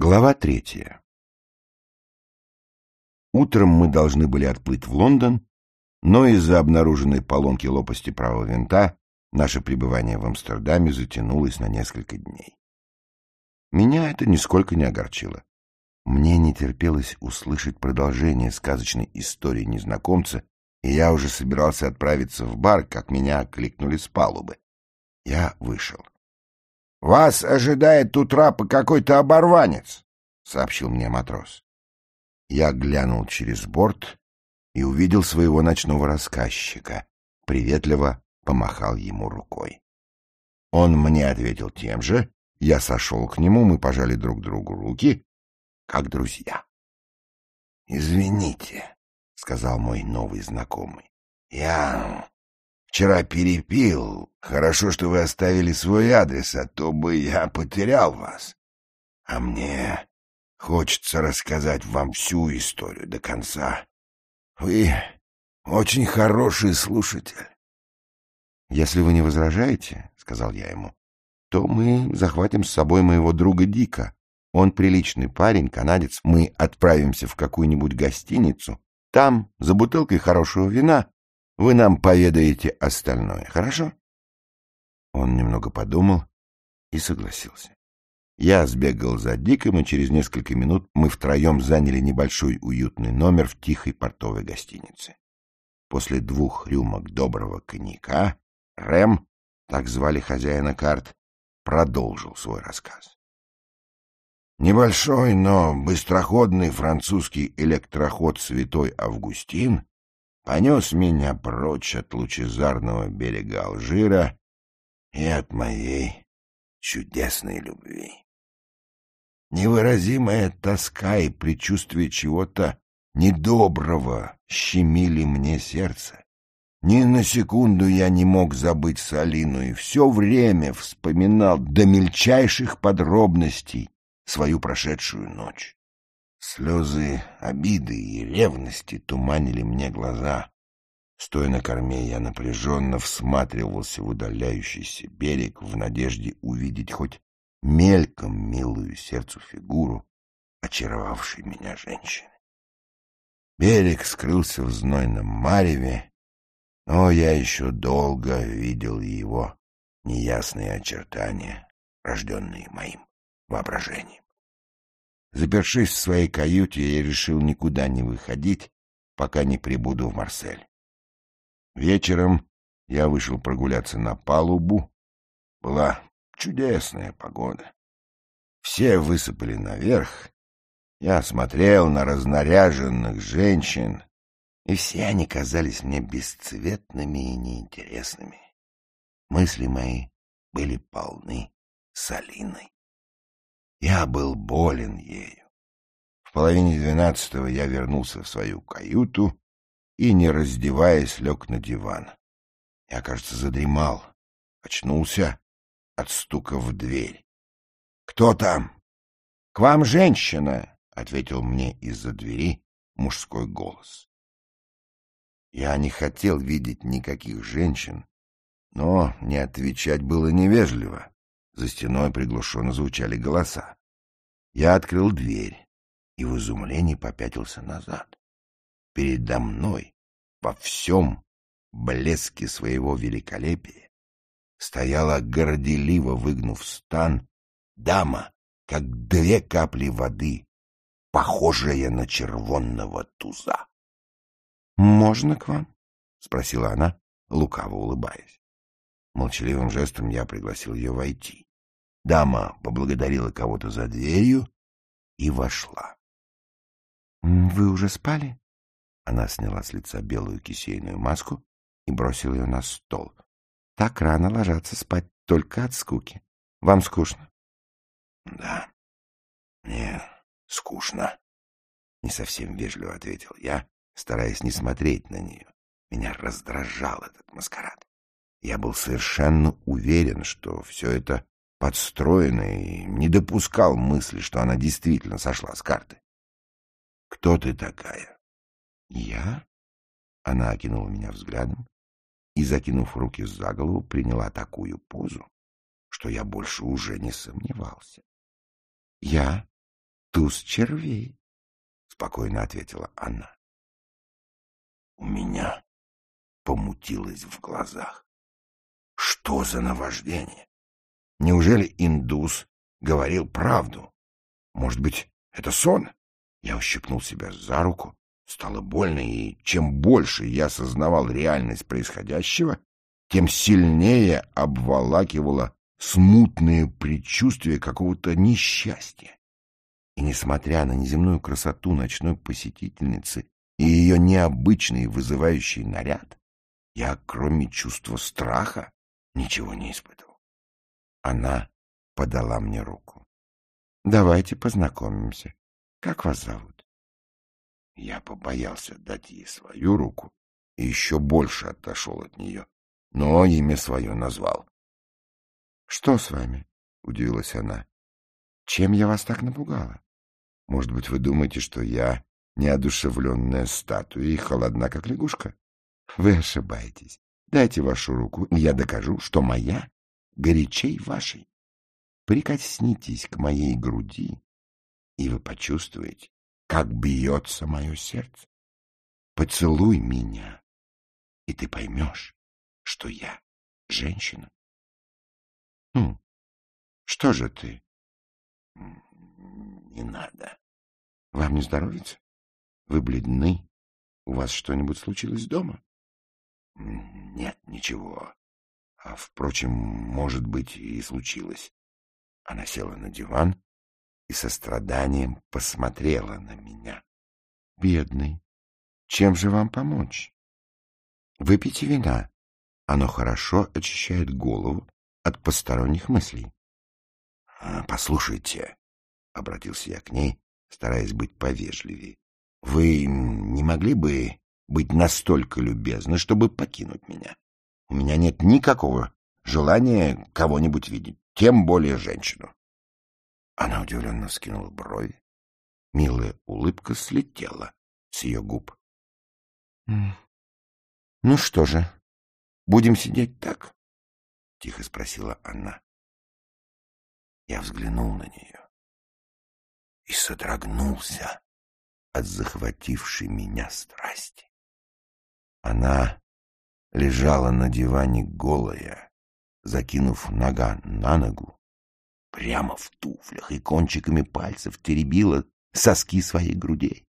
Глава третья. Утром мы должны были отплыть в Лондон, но из-за обнаруженной поломки лопасти правого винта наше пребывание в Амстердаме затянулось на несколько дней. Меня это нисколько не огорчило. Мне не терпелось услышать продолжение сказочной истории незнакомца, и я уже собирался отправиться в бар, как меня окликнули с палубы. Я вышел. — Вас ожидает тут трапа какой-то оборванец, — сообщил мне матрос. Я глянул через борт и увидел своего ночного рассказчика, приветливо помахал ему рукой. Он мне ответил тем же, я сошел к нему, мы пожали друг другу руки, как друзья. — Извините, — сказал мой новый знакомый, — я Вчера перепил. Хорошо, что вы оставили свой адрес, а то бы я потерял вас. А мне хочется рассказать вам всю историю до конца. Вы очень хороший слушатель. Если вы не возражаете, — сказал я ему, — то мы захватим с собой моего друга Дика. Он приличный парень, канадец. Мы отправимся в какую-нибудь гостиницу. Там, за бутылкой хорошего вина, вы нам поведаете остальное, хорошо? Он немного подумал и согласился. Я сбегал за Диком, и через несколько минут мы втроем заняли небольшой уютный номер в тихой портовой гостинице. После двух рюмок доброго коньяка Рэм, так звали хозяина карт, продолжил свой рассказ. Небольшой, но быстроходный французский электроход «Святой Августин» понес меня прочь от лучезарного берега Алжира и от моей чудесной любви. Невыразимая тоска и предчувствие чего-то недоброго щемили мне сердце. Ни на секунду я не мог забыть Салину и все время вспоминал до мельчайших подробностей свою прошедшую ночь. Слезы обиды и ревности туманили мне глаза. Стоя на корме, я напряженно всматривался в удаляющийся берег в надежде увидеть хоть мельком милую сердцу фигуру, очаровавшей меня женщины. Берег скрылся в знойном мареве, но я еще долго видел его неясные очертания, рожденные моим воображением. Запершись в своей каюте, я решил никуда не выходить, пока не прибуду в Марсель. Вечером я вышел прогуляться на палубу. Была чудесная погода. Все высыпали наверх. Я смотрел на разнаряженных женщин, и все они казались мне бесцветными и неинтересными. Мысли мои были полны солиной. Я был болен ею. В половине двенадцатого я вернулся в свою каюту и, не раздеваясь, лег на диван. Я, кажется, задремал. Очнулся от стука в дверь. — Кто там? — К вам женщина, — ответил мне из-за двери мужской голос. Я не хотел видеть никаких женщин, но не отвечать было невежливо. За стеной приглушенно звучали голоса. Я открыл дверь и в изумлении попятился назад. Передо мной, во всем блеске своего великолепия, стояла горделиво выгнув стан дама, как две капли воды, похожая на червонного туза. — Можно к вам? — спросила она, лукаво улыбаясь. Молчаливым жестом я пригласил ее войти. Дама поблагодарила кого-то за дверью и вошла. — Вы уже спали? Она сняла с лица белую кисейную маску и бросила ее на стол. — Так рано ложатся спать только от скуки. Вам скучно? — Да, мне скучно, — не совсем вежливо ответил я, стараясь не смотреть на нее. Меня раздражал этот маскарад. Я был совершенно уверен, что все это подстроенный, не допускал мысли, что она действительно сошла с карты. — Кто ты такая? — Я? Она окинула меня взглядом и, закинув руки за голову, приняла такую позу, что я больше уже не сомневался. — Я туз червей, — спокойно ответила она. У меня помутилось в глазах. Что за наваждение? Неужели индус говорил правду? Может быть, это сон? Я ущипнул себя за руку. Стало больно, и чем больше я осознавал реальность происходящего, тем сильнее обволакивало смутное предчувствие какого-то несчастья. И несмотря на неземную красоту ночной посетительницы и ее необычный вызывающий наряд, я, кроме чувства страха, ничего не испытывал. Она подала мне руку. — Давайте познакомимся. Как вас зовут? Я побоялся дать ей свою руку и еще больше отошел от нее, но имя свое назвал. — Что с вами? — удивилась она. — Чем я вас так напугала? Может быть, вы думаете, что я неодушевленная статуя и холодна, как лягушка? Вы ошибаетесь. Дайте вашу руку, и я докажу, что моя горячей вашей. Прикоснитесь к моей груди, и вы почувствуете, как бьется мое сердце. Поцелуй меня, и ты поймешь, что я женщина. Ну, что же ты? Не надо. Вам не здоровится? Вы бледны. У вас что-нибудь случилось дома? Нет, ничего. А, впрочем, может быть, и случилось. Она села на диван и со страданием посмотрела на меня. Бедный, чем же вам помочь? Выпейте вина. Оно хорошо очищает голову от посторонних мыслей. А, — Послушайте, — обратился я к ней, стараясь быть повежливее, — вы не могли бы быть настолько любезны, чтобы покинуть меня? У меня нет никакого желания кого-нибудь видеть, тем более женщину. Она удивленно вскинула брови. Милая улыбка слетела с ее губ. — Ну что же, будем сидеть так? — тихо спросила она. Я взглянул на нее и содрогнулся от захватившей меня страсти. Она лежала на диване голая, закинув нога на ногу, прямо в туфлях и кончиками пальцев теребила соски своих грудей.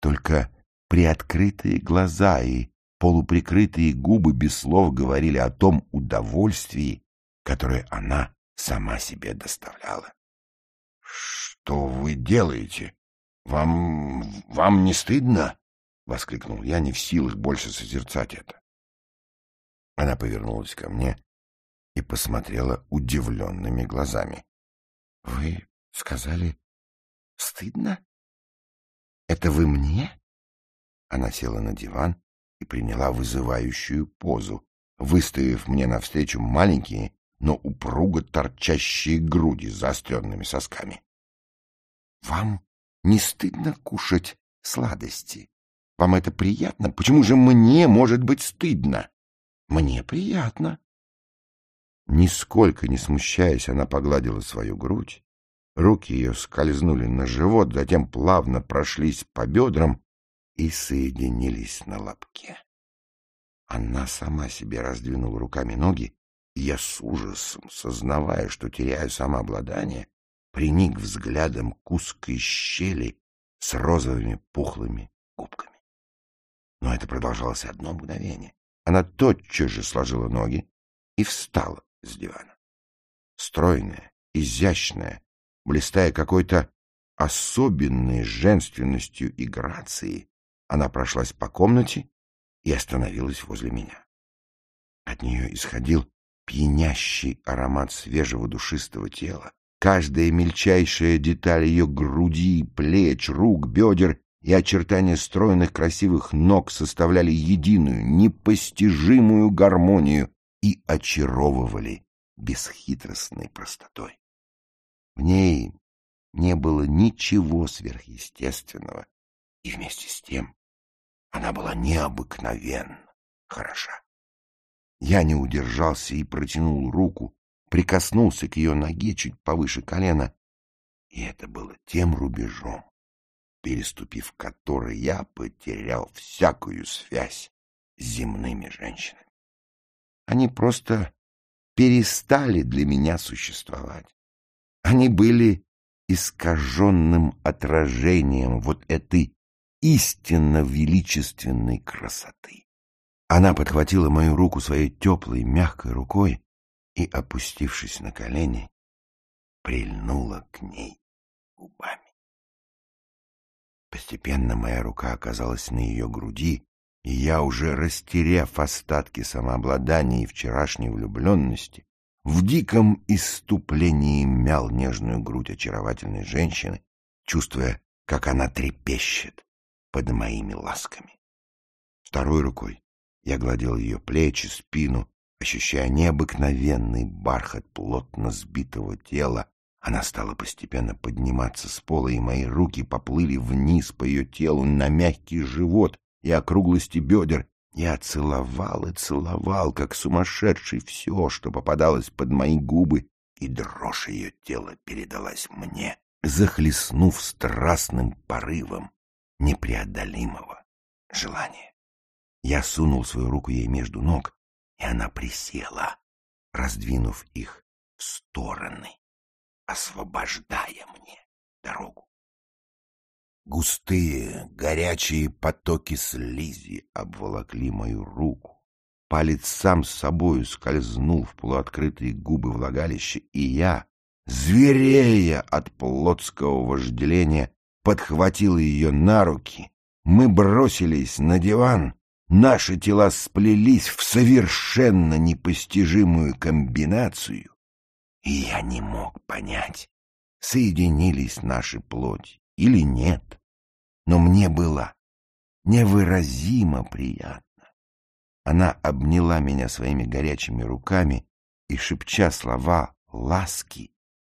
Только приоткрытые глаза и полуприкрытые губы без слов говорили о том удовольствии, которое она сама себе доставляла. — Что вы делаете? Вам... вам не стыдно? — воскликнул я, не в силах больше созерцать это. Она повернулась ко мне и посмотрела удивленными глазами. — Вы сказали, стыдно? Это вы мне? Она села на диван и приняла вызывающую позу, выставив мне навстречу маленькие, но упруго торчащие груди с заостренными сосками. — Вам не стыдно кушать сладости? Вам это приятно? Почему же мне может быть стыдно? Мне приятно. Нисколько не смущаясь, она погладила свою грудь. Руки ее скользнули на живот, затем плавно прошлись по бедрам и соединились на лобке. Она сама себе раздвинула руками ноги, и я с ужасом, сознавая, что теряю самообладание, приник взглядом к узкой щели с розовыми пухлыми губками. Но это продолжалось одно мгновение. Она тотчас же сложила ноги и встала с дивана. Стройная, изящная, блистая какой-то особенной женственностью и грацией, она прошлась по комнате и остановилась возле меня. От нее исходил пьянящий аромат свежего душистого тела. Каждая мельчайшая деталь ее груди, плеч, рук, бедер и очертания стройных красивых ног составляли единую, непостижимую гармонию и очаровывали бесхитростной простотой. В ней не было ничего сверхъестественного, и вместе с тем она была необыкновенно хороша. Я не удержался и протянул руку, прикоснулся к ее ноге чуть повыше колена И это было тем рубежом, переступив который я потерял всякую связь с земными женщинами. Они просто перестали для меня существовать. Они были искаженным отражением вот этой истинно величественной красоты. Она подхватила мою руку своей теплой, мягкой рукой и, опустившись на колени, прильнула к ней губами. Постепенно моя рука оказалась на ее груди, и я, уже растеряв остатки самообладания и вчерашней влюбленности, в диком иступлении мял нежную грудь очаровательной женщины, чувствуя, как она трепещет под моими ласками. Второй рукой я гладил ее плечи, спину, ощущая необыкновенный бархат плотно сбитого тела. Она стала постепенно подниматься с пола, и мои руки поплыли вниз по ее телу на мягкий живот и округлости бедер. Я целовал и целовал, как сумасшедший, все, что попадалось под мои губы, и дрожь ее тела передалась мне, захлестнув страстным порывом непреодолимого желания. Я сунул свою руку ей между ног, и она присела, раздвинув их в стороны, освобождая мне дорогу. Густые, горячие потоки слизи обволокли мою руку. Палец сам с собою скользнул в полуоткрытые губы влагалища, и я, зверея от плотского вожделения, подхватил ее на руки. Мы бросились на диван Наши тела сплелись в совершенно непостижимую комбинацию, и я не мог понять, соединились наши плоти или нет. Но мне было невыразимо приятно. Она обняла меня своими горячими руками и, шепча слова ласки,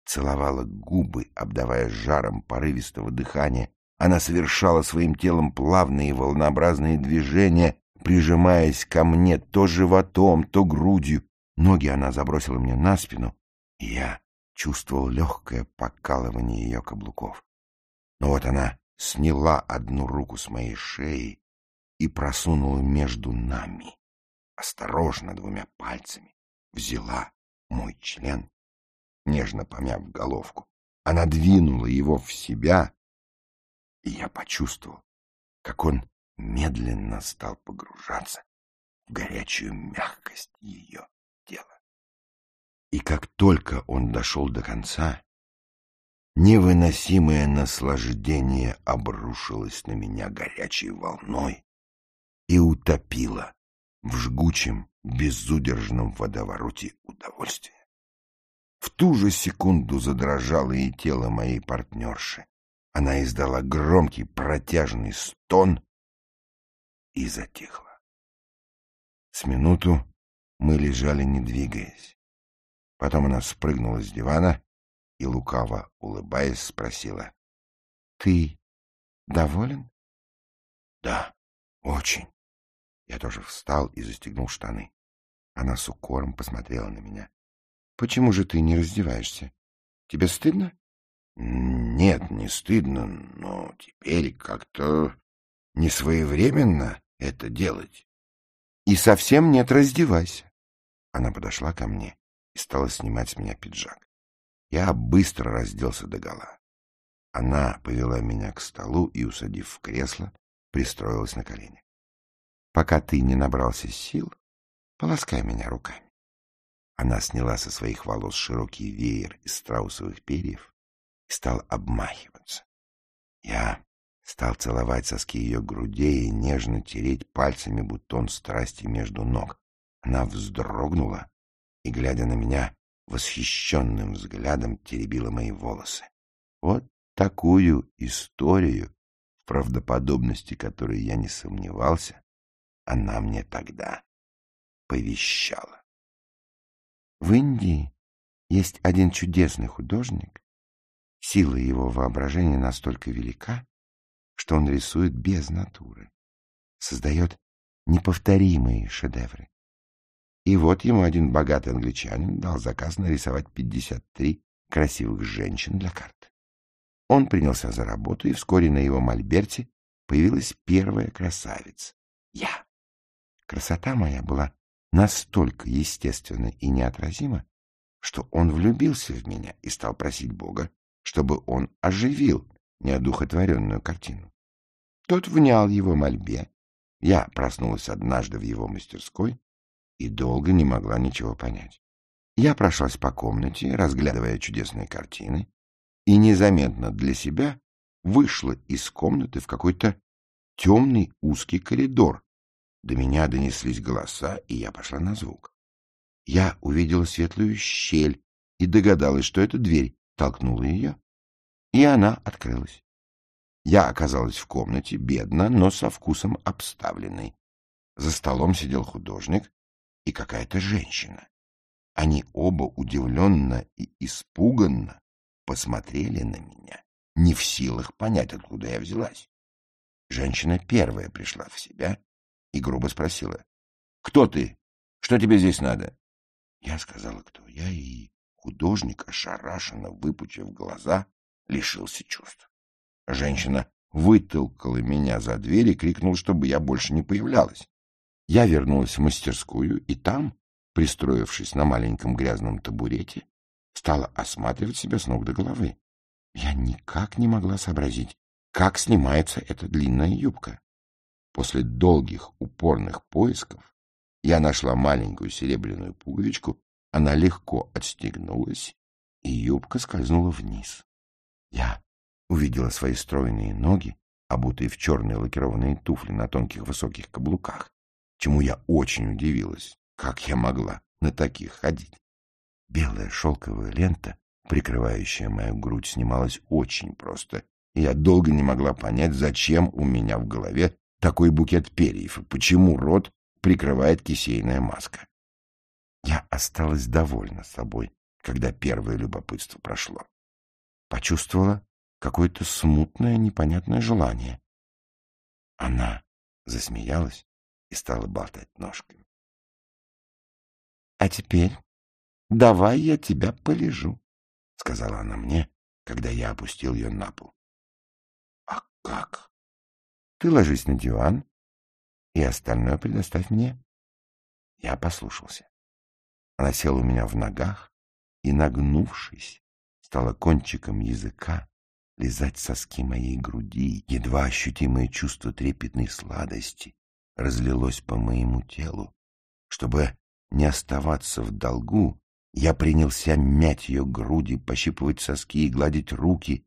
целовала губы, обдавая жаром порывистого дыхания. Она совершала своим телом плавные волнообразные движения, прижимаясь ко мне то животом, то грудью. Ноги она забросила мне на спину, и я чувствовал легкое покалывание ее каблуков. Но вот она сняла одну руку с моей шеи и просунула между нами, осторожно двумя пальцами, взяла мой член, нежно помяв головку. Она двинула его в себя, и я почувствовал, как он медленно стал погружаться в горячую мягкость ее тела. И как только он дошел до конца, невыносимое наслаждение обрушилось на меня горячей волной и утопило в жгучем, безудержном водовороте удовольствия. В ту же секунду задрожало и тело моей партнерши. Она издала громкий протяжный стон и затихла. С минуту мы лежали, не двигаясь. Потом она спрыгнула с дивана и, лукаво улыбаясь, спросила. — Ты доволен? — Да, очень. Я тоже встал и застегнул штаны. Она с укором посмотрела на меня. — Почему же ты не раздеваешься? Тебе стыдно? — Нет, не стыдно, но теперь как-то не своевременно это делать. И совсем нет, раздевайся. Она подошла ко мне стала снимать с меня пиджак. Я быстро разделся догола. Она повела меня к столу и, усадив в кресло, пристроилась на колени. — Пока ты не набрался сил, полоскай меня руками. Она сняла со своих волос широкий веер из страусовых перьев и стал обмахиваться. Я стал целовать соски ее грудей и нежно тереть пальцами бутон страсти между ног. Она вздрогнула и, глядя на меня, восхищенным взглядом теребила мои волосы. Вот такую историю, в правдоподобности которой я не сомневался, она мне тогда повещала. В Индии есть один чудесный художник. Сила его воображения настолько велика, что он рисует без натуры, создает неповторимые шедевры. И вот ему один богатый англичанин дал заказ нарисовать 53 красивых женщин для карты. Он принялся за работу, и вскоре на его мольберте появилась первая красавица — я. Красота моя была настолько естественна и неотразима, что он влюбился в меня и стал просить Бога, чтобы он оживил неодухотворенную картину. Тот внял его мольбе. Я проснулась однажды в его мастерской и долго не могла ничего понять. Я прошлась по комнате, разглядывая чудесные картины, и незаметно для себя вышла из комнаты в какой-то темный узкий коридор. До меня донеслись голоса, и я пошла на звук. Я увидела светлую щель и догадалась, что это дверь, толкнула ее, и она открылась. Я оказалась в комнате, бедно, но со вкусом обставленной. За столом сидел художник и какая-то женщина. Они оба удивленно и испуганно посмотрели на меня, не в силах понять, откуда я взялась. Женщина первая пришла в себя и грубо спросила. — Кто ты? Что тебе здесь надо? Я сказала, кто я, и художник, ошарашенно выпучив глаза, лишился чувств. Женщина вытолкала меня за дверь и крикнула, чтобы я больше не появлялась. Я вернулась в мастерскую, и там, пристроившись на маленьком грязном табурете, стала осматривать себя с ног до головы. Я никак не могла сообразить, как снимается эта длинная юбка. После долгих упорных поисков я нашла маленькую серебряную пуговичку, она легко отстегнулась, и юбка скользнула вниз. Я увидела свои стройные ноги, обутые в черные лакированные туфли на тонких высоких каблуках, чему я очень удивилась. Как я могла на таких ходить? Белая шелковая лента, прикрывающая мою грудь, снималась очень просто, и я долго не могла понять, зачем у меня в голове такой букет перьев и почему рот прикрывает кисейная маска. Я осталась довольна собой, когда первое любопытство прошло почувствовала какое-то смутное, непонятное желание. Она засмеялась и стала болтать ножками. — А теперь давай я тебя полежу, — сказала она мне, когда я опустил ее на пол. — А как? — Ты ложись на диван, и остальное предоставь мне. Я послушался. Она села у меня в ногах и, нагнувшись, стала кончиком языка лизать соски моей груди, едва ощутимое чувство трепетной сладости разлилось по моему телу. Чтобы не оставаться в долгу, я принялся мять ее груди, пощипывать соски и гладить руки.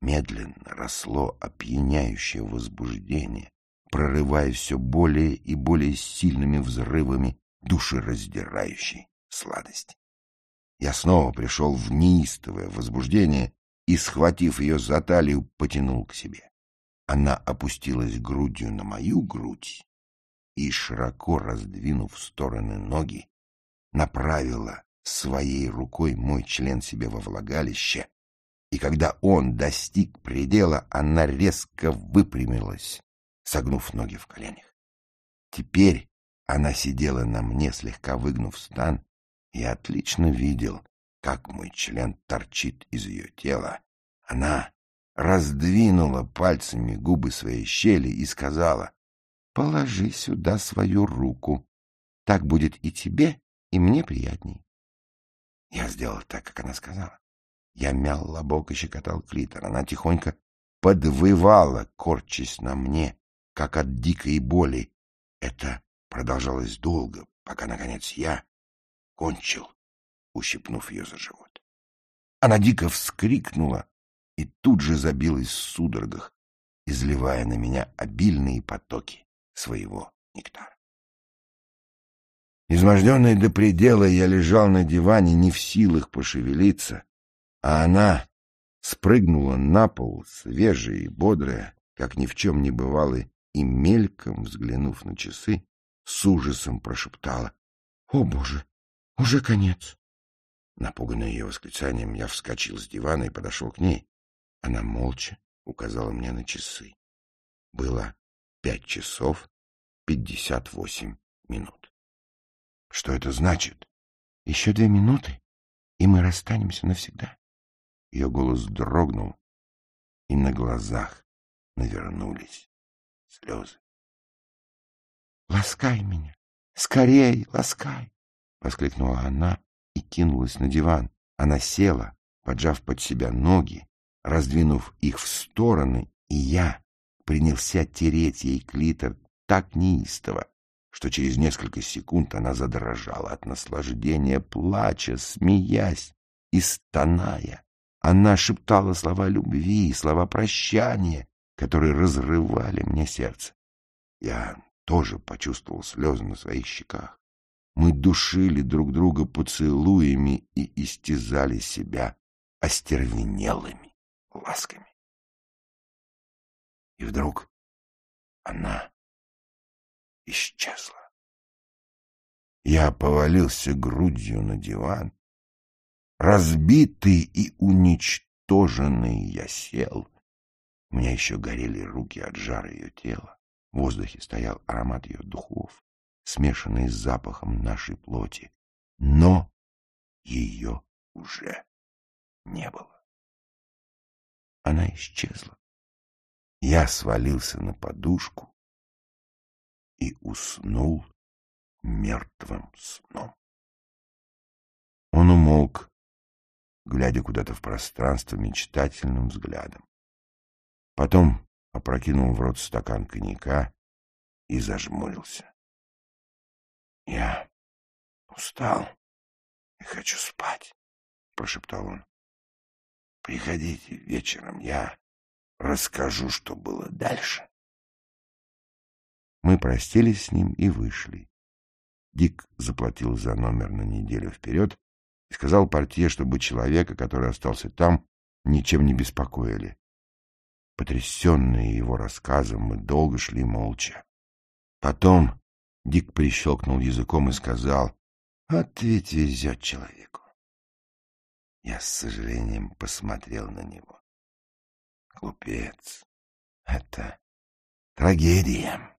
Медленно росло опьяняющее возбуждение, прорывая все более и более сильными взрывами душераздирающей сладости. Я снова пришел в неистовое возбуждение и, схватив ее за талию, потянул к себе. Она опустилась грудью на мою грудь и, широко раздвинув в стороны ноги, направила своей рукой мой член себе во влагалище, и когда он достиг предела, она резко выпрямилась, согнув ноги в коленях. Теперь она сидела на мне, слегка выгнув стан, я отлично видел, как мой член торчит из ее тела. Она раздвинула пальцами губы своей щели и сказала, «Положи сюда свою руку. Так будет и тебе, и мне приятней». Я сделал так, как она сказала. Я мял лобок и щекотал клитор. Она тихонько подвывала, корчась на мне, как от дикой боли. Это продолжалось долго, пока, наконец, я кончил, ущипнув ее за живот. Она дико вскрикнула и тут же забилась в судорогах, изливая на меня обильные потоки своего нектара. Изможденный до предела, я лежал на диване, не в силах пошевелиться, а она спрыгнула на пол, свежая и бодрая, как ни в чем не бывало, и мельком, взглянув на часы, с ужасом прошептала. — О, Боже! Уже конец. Напуганный ее восклицанием, я вскочил с дивана и подошел к ней. Она молча указала мне на часы. Было пять часов пятьдесят восемь минут. Что это значит? Еще две минуты, и мы расстанемся навсегда. Ее голос дрогнул, глазах навернулись слезы. «Ласкай меня! Скорей, ласкай!» — воскликнула она и кинулась на диван. Она села, поджав под себя ноги, раздвинув их в стороны, и я принялся тереть ей клитор так неистово, что через несколько секунд она задрожала от наслаждения, плача, смеясь и стоная. Она шептала слова любви, слова прощания, которые разрывали мне сердце. Я тоже почувствовал слезы на своих щеках. Мы душили друг друга поцелуями и истязали себя остервенелыми ласками. И вдруг она исчезла. Я повалился грудью на диван. Разбитый и уничтоженный я сел. У меня еще горели руки от жара ее тела. В воздухе стоял аромат ее духов, смешанный с запахом нашей плоти. Но ее уже не было. Она исчезла. Я свалился на подушку и уснул мертвым сном. Он умолк, глядя куда-то в пространство мечтательным взглядом. Потом опрокинул в рот стакан коньяка и зажмурился. — Я устал и хочу спать, — прошептал он. — Приходите вечером, я расскажу, что было дальше. Мы простились с ним и вышли. Дик заплатил за номер на неделю вперед и сказал портье, чтобы человека, который остался там, ничем не беспокоили. Потрясенные его рассказом, мы долго шли молча. Потом Дик прищелкнул языком и сказал, «Вот ведь везет человеку». Я с сожалением посмотрел на него. Глупец. Это трагедия.